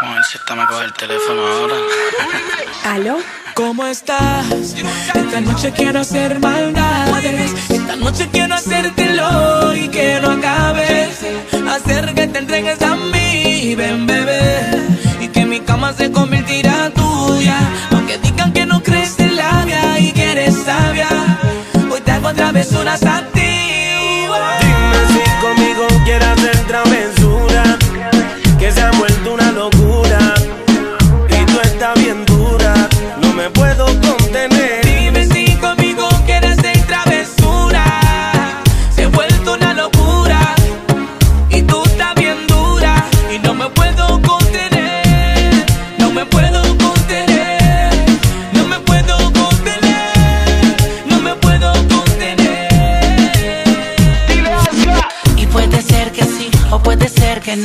Vamos a ver si esta me coge el teléfono ahora. ¿Aló? ¿Cómo estás? Esta noche quiero hacer maldades. Esta noche quiero hacértelo y que no acabes. Hacer que te entregues a mí, ven bebé. Y que mi cama se convertirá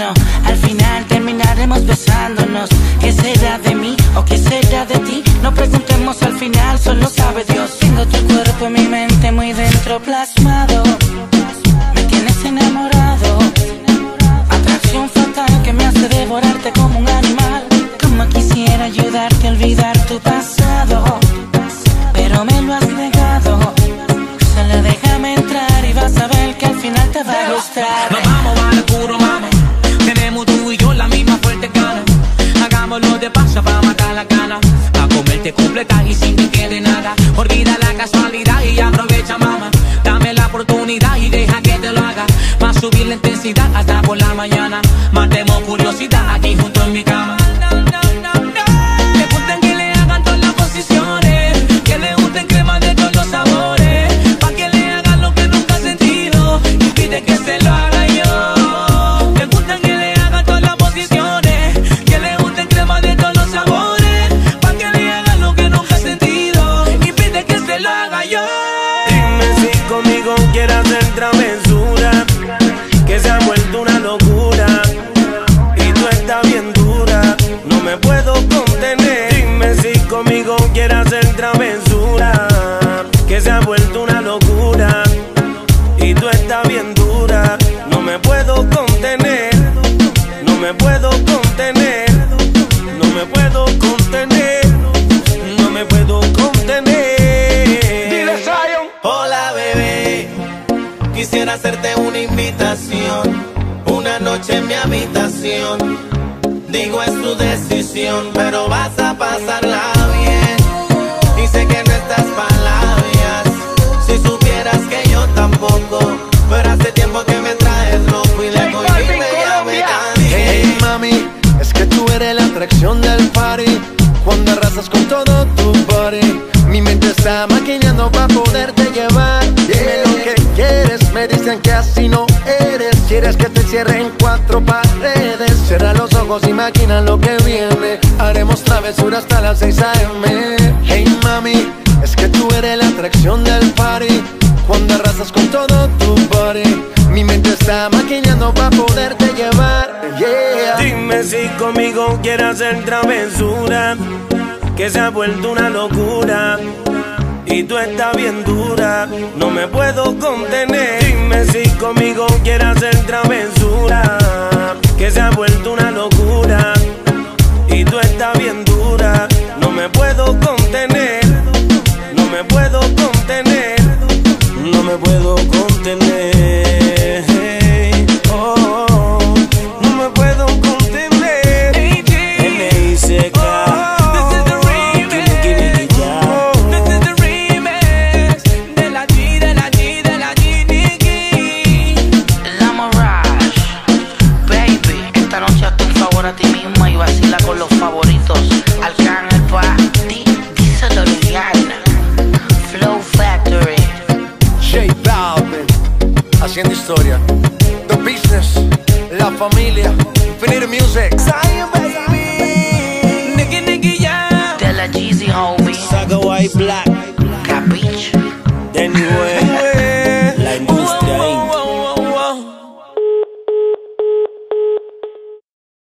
Al final terminaremos besándonos. ¿Qué será de mí o qué será de ti? No preguntemos al final, solo sabe Dios. Tengo tu cuerpo en mi mente muy dentro plasmado. Me tienes enamorado. Atracción fatal que me hace devorarte como un animal. Como quisiera ayudarte a olvidar tu pasado. Pero me lo has negado. Solo déjame entrar y vas a ver que al final te va a gustar. Casualidad y aprovecha, mamá. Dame la oportunidad y deja que te lo haga. Va a subir la intensidad hasta una locura. Y tú estás bien dura, no me puedo contener. Dime si conmigo quieres hacer travesura, que se ha vuelto una locura. Y tú estás bien dura, no me puedo contener. No me puedo contener, no me puedo contener, no me puedo contener. Dile, Zion. Hola bebé, quisiera hacerte una invitación, una noche en mi habitación. Digo es tu decisión, pero vas a pasarla bien. Y sé que no estás palabras, si supieras que yo tampoco. Pero hace tiempo que me traes loco y le Balvin, y me cansé. Hey mami, es que tú eres la atracción del party Cuando arrasas con todo tu body Mi mente está maquinando para poderte llevar Dime lo que quieres, me dicen que así no Quieres que te cierre en cuatro paredes. Cierra los ojos y maquina lo que viene. Haremos travesura hasta las 6 a.m. Hey mami, es que tú eres la atracción del party. Cuando arrasas con todo tu body. Mi mente está maquinando para poderte llevar. Yeah. Dime si conmigo quieres hacer travesura, que se ha vuelto una locura. Y tú estás bien dura, no me puedo contener. Dime si conmigo quieres hacer travesura, que se ha vuelto una locura. Y tú estás bien dura, no me puedo contener. No me puedo Familia, Infinite Music. Zion, baby. Nicky, Nicky, yeah. De la Jeezy, homie. Saga White Black.